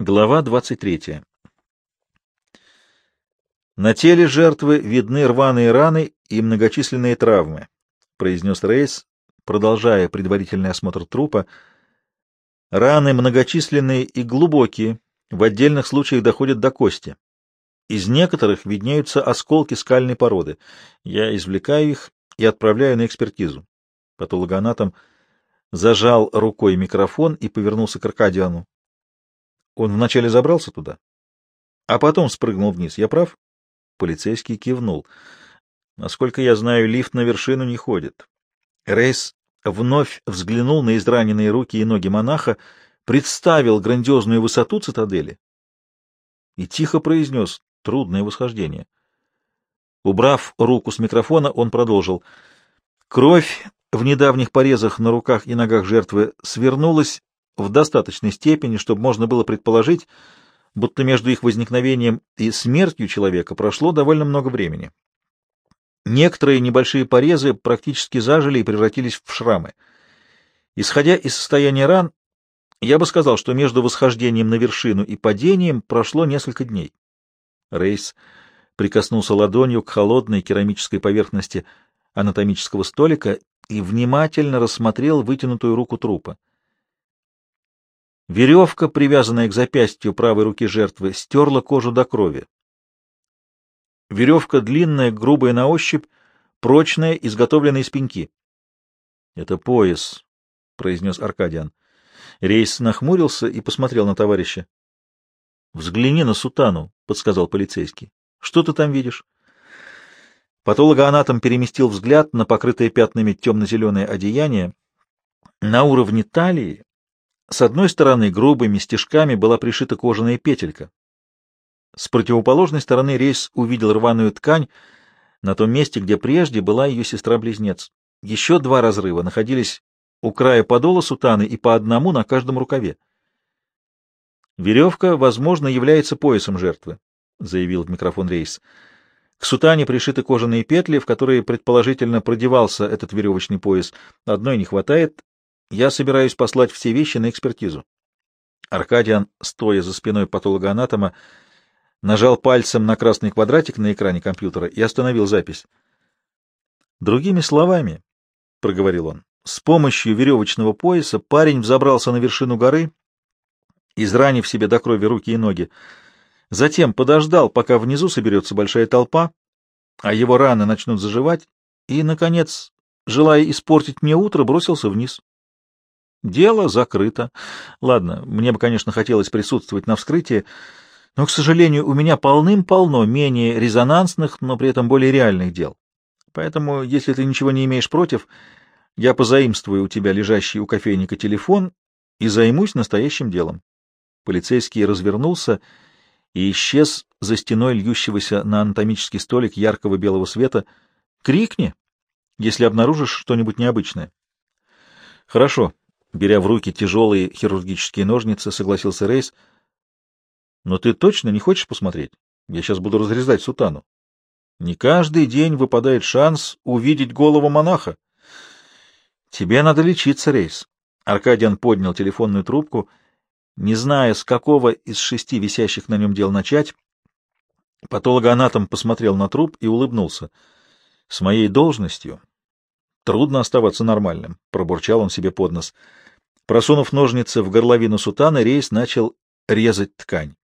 Глава 23. На теле жертвы видны рваные раны и многочисленные травмы, произнес Рейс, продолжая предварительный осмотр трупа. Раны многочисленные и глубокие, в отдельных случаях доходят до кости. Из некоторых виднеются осколки скальной породы. Я извлекаю их и отправляю на экспертизу. Патологоанатом зажал рукой микрофон и повернулся к Аркадиану. Он вначале забрался туда, а потом спрыгнул вниз. Я прав? Полицейский кивнул. Насколько я знаю, лифт на вершину не ходит. Рейс вновь взглянул на израненные руки и ноги монаха, представил грандиозную высоту цитадели и тихо произнес «трудное восхождение». Убрав руку с микрофона, он продолжил. Кровь в недавних порезах на руках и ногах жертвы свернулась в достаточной степени, чтобы можно было предположить, будто между их возникновением и смертью человека прошло довольно много времени. Некоторые небольшие порезы практически зажили и превратились в шрамы. Исходя из состояния ран, я бы сказал, что между восхождением на вершину и падением прошло несколько дней. Рейс прикоснулся ладонью к холодной керамической поверхности анатомического столика и внимательно рассмотрел вытянутую руку трупа. Веревка, привязанная к запястью правой руки жертвы, стерла кожу до крови. Веревка длинная, грубая на ощупь, прочная, изготовленная из пеньки. — Это пояс, — произнес Аркадиан. Рейс нахмурился и посмотрел на товарища. — Взгляни на сутану, — подсказал полицейский. — Что ты там видишь? Патологоанатом переместил взгляд на покрытое пятнами темно-зеленое одеяние. На уровне талии с одной стороны грубыми стежками была пришита кожаная петелька. С противоположной стороны рейс увидел рваную ткань на том месте, где прежде была ее сестра-близнец. Еще два разрыва находились у края подола сутаны и по одному на каждом рукаве. «Веревка, возможно, является поясом жертвы», — заявил в микрофон рейс. К сутане пришиты кожаные петли, в которые, предположительно, продевался этот веревочный пояс. Одной не хватает, я собираюсь послать все вещи на экспертизу. Аркадиан, стоя за спиной патологоанатома, нажал пальцем на красный квадратик на экране компьютера и остановил запись. Другими словами, — проговорил он, — с помощью веревочного пояса парень взобрался на вершину горы, изранив себе до крови руки и ноги. Затем подождал, пока внизу соберется большая толпа, а его раны начнут заживать, и, наконец, желая испортить мне утро, бросился вниз. Дело закрыто. Ладно, мне бы, конечно, хотелось присутствовать на вскрытии, но, к сожалению, у меня полным-полно менее резонансных, но при этом более реальных дел. Поэтому, если ты ничего не имеешь против, я позаимствую у тебя лежащий у кофейника телефон и займусь настоящим делом. Полицейский развернулся и исчез за стеной льющегося на анатомический столик яркого белого света. «Крикни, если обнаружишь что-нибудь необычное». «Хорошо», Беря в руки тяжелые хирургические ножницы, согласился Рейс. — Но ты точно не хочешь посмотреть? Я сейчас буду разрезать сутану. Не каждый день выпадает шанс увидеть голову монаха. — Тебе надо лечиться, Рейс. Аркадиан поднял телефонную трубку, не зная, с какого из шести висящих на нем дел начать. Патологоанатом посмотрел на труп и улыбнулся. — С моей должностью трудно оставаться нормальным, — пробурчал он себе под нос. — Просунув ножницы в горловину сутаны, рейс начал резать ткань.